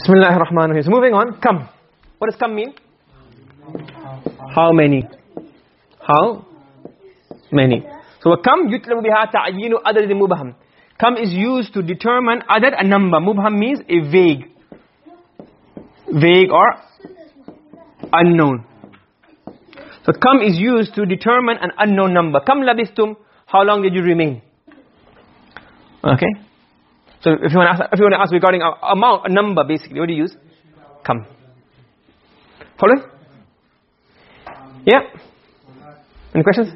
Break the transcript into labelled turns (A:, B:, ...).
A: Bismillahir Rahmanir Rahim. So moving on, kam. What does kam mean? How many? How many? So kam yutlabu biha ta'yinu adad mubham. Kam is used to determine adad a number. Mubham means a vague. Vague or unknown. So kam is used to determine an unknown number. Kam labistum, how long did you remain? Okay? So if you want to ask, if you want to ask regarding a amount, a number basically, what do you use? Kam. Follow? Yeah? Any questions?